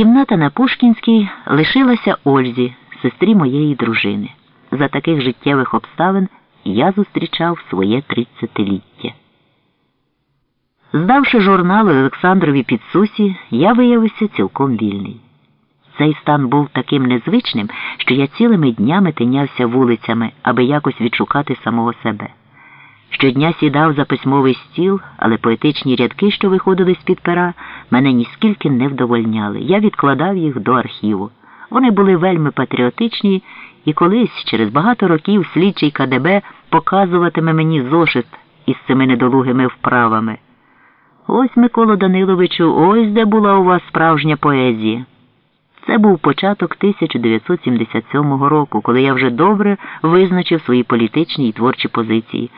Кімната на Пушкінській лишилася Ользі, сестрі моєї дружини. За таких життєвих обставин я зустрічав своє тридцятиліття. Здавши журнал Олександрові Підсусі, я виявився цілком вільний. Цей стан був таким незвичним, що я цілими днями тинявся вулицями, аби якось відшукати самого себе. Щодня сідав за письмовий стіл, але поетичні рядки, що виходили з-під пера, мене ніскільки не вдовольняли. Я відкладав їх до архіву. Вони були вельми патріотичні, і колись, через багато років, слідчий КДБ показуватиме мені зошит із цими недолугими вправами. Ось, Миколо Даниловичу, ось де була у вас справжня поезія. Це був початок 1977 року, коли я вже добре визначив свої політичні і творчі позиції.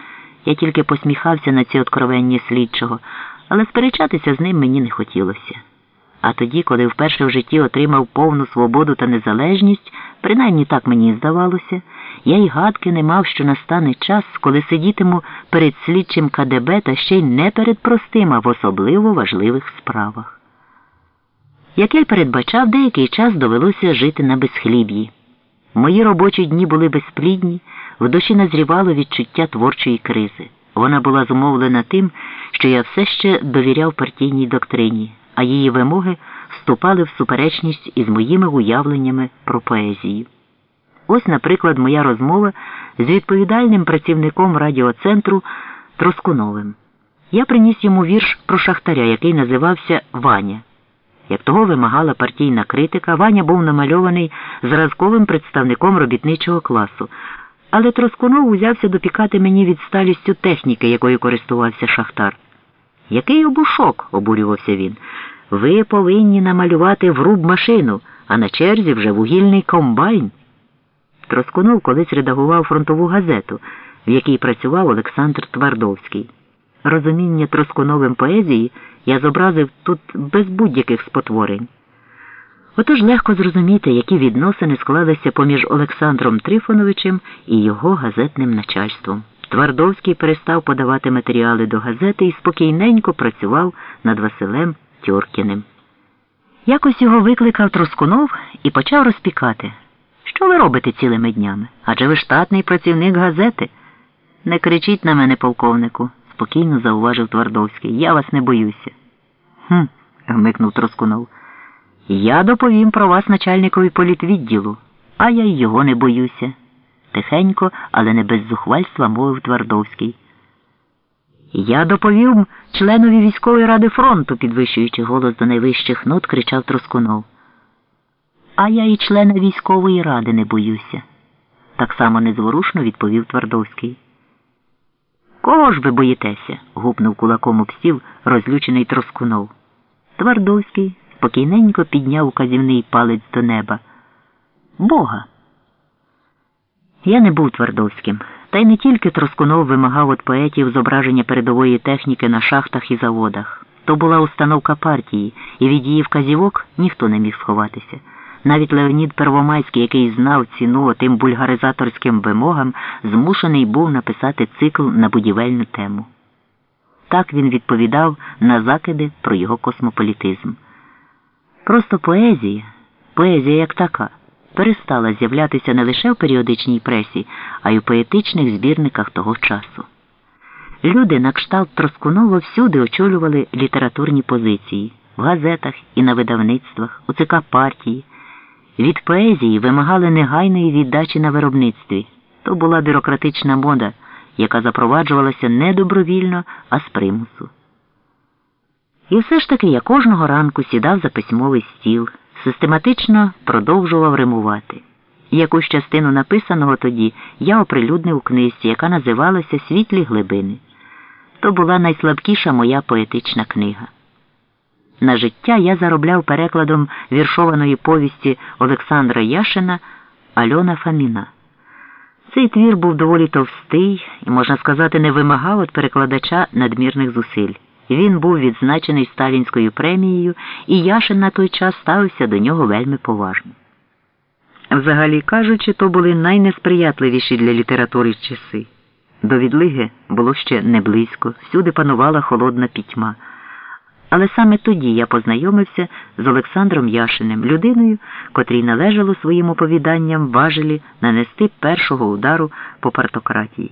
Я тільки посміхався на ці откровенні слідчого, але сперечатися з ним мені не хотілося. А тоді, коли вперше в житті отримав повну свободу та незалежність, принаймні так мені здавалося, я й гадки не мав, що настане час, коли сидітиму перед слідчим КДБ та ще й не перед простим, а в особливо важливих справах. Як я й передбачав, деякий час довелося жити на безхліб'ї. Мої робочі дні були безплідні, в душі назрівало відчуття творчої кризи. Вона була зумовлена тим, що я все ще довіряв партійній доктрині, а її вимоги вступали в суперечність із моїми уявленнями про поезію. Ось, наприклад, моя розмова з відповідальним працівником радіоцентру Троскуновим. Я приніс йому вірш про шахтаря, який називався Ваня. Як того вимагала партійна критика, Ваня був намальований зразковим представником робітничого класу. Але Троскунов узявся допікати мені відсталістю техніки, якою користувався Шахтар. Який обушок, обурювався він. Ви повинні намалювати вруб машину, а на черзі вже вугільний комбайн. Троскунов колись редагував фронтову газету, в якій працював Олександр Твардовський. Розуміння Троскуновим поезії я зобразив тут без будь-яких спотворень. Отож легко зрозуміти, які відносини склалися поміж Олександром Трифоновичем і його газетним начальством. Твардовський перестав подавати матеріали до газети і спокійненько працював над Василем Тьоркіним. Якось його викликав Троскунов і почав розпікати. Що ви робите цілими днями? Адже ви штатний працівник газети. Не кричіть на мене, полковнику, спокійно зауважив Твардовський. Я вас не боюся. Хм, гмикнув Троскунов. Я доповім про вас начальникові політвідділу, а я й його не боюся. Тихенько, але не без зухвальства мовив Твардовський. Я доповів членові військової ради фронту, підвищуючи голос до найвищих нот, кричав Троскунов. А я і члена військової ради не боюся, так само незворушно відповів Твардовський. Кого ж ви боїтеся? гупнув кулаком об стіл розлючений Троскунов. Твардовський спокійненько підняв указівний палець до неба. Бога. Я не був Твардовським, та й не тільки Троскунов вимагав від поетів зображення передової техніки на шахтах і заводах. То була установка партії, і від її вказівок ніхто не міг сховатися. Навіть Леонід Первомайський, який знав ціну тим бульгаризаторським вимогам, змушений був написати цикл на будівельну тему. Так він відповідав на закиди про його космополітизм. Просто поезія, поезія як така, перестала з'являтися не лише в періодичній пресі, а й у поетичних збірниках того часу. Люди на кшталт Троскунова всюди очолювали літературні позиції в газетах і на видавництвах, у ЦК партії. Від поезії вимагали негайної віддачі на виробництві. То була бюрократична мода, яка запроваджувалася не добровільно, а з примусу. І все ж таки я кожного ранку сідав за письмовий стіл, систематично продовжував римувати. Якусь частину написаного тоді я оприлюднив у книзі, яка називалася Світлі глибини. То була найслабкіша моя поетична книга. На життя я заробляв перекладом віршованої повісті Олександра Яшина Альона Фаміна. Цей твір був доволі товстий і, можна сказати, не вимагав від перекладача надмірних зусиль. Він був відзначений сталінською премією, і Яшин на той час ставився до нього вельми поважно. Взагалі кажучи, то були найнесприятливіші для літератури часи. До відлиги було ще не близько, всюди панувала холодна пітьма. Але саме тоді я познайомився з Олександром Яшиним, людиною, котрій належало своїм оповіданням важелі нанести першого удару по партократії.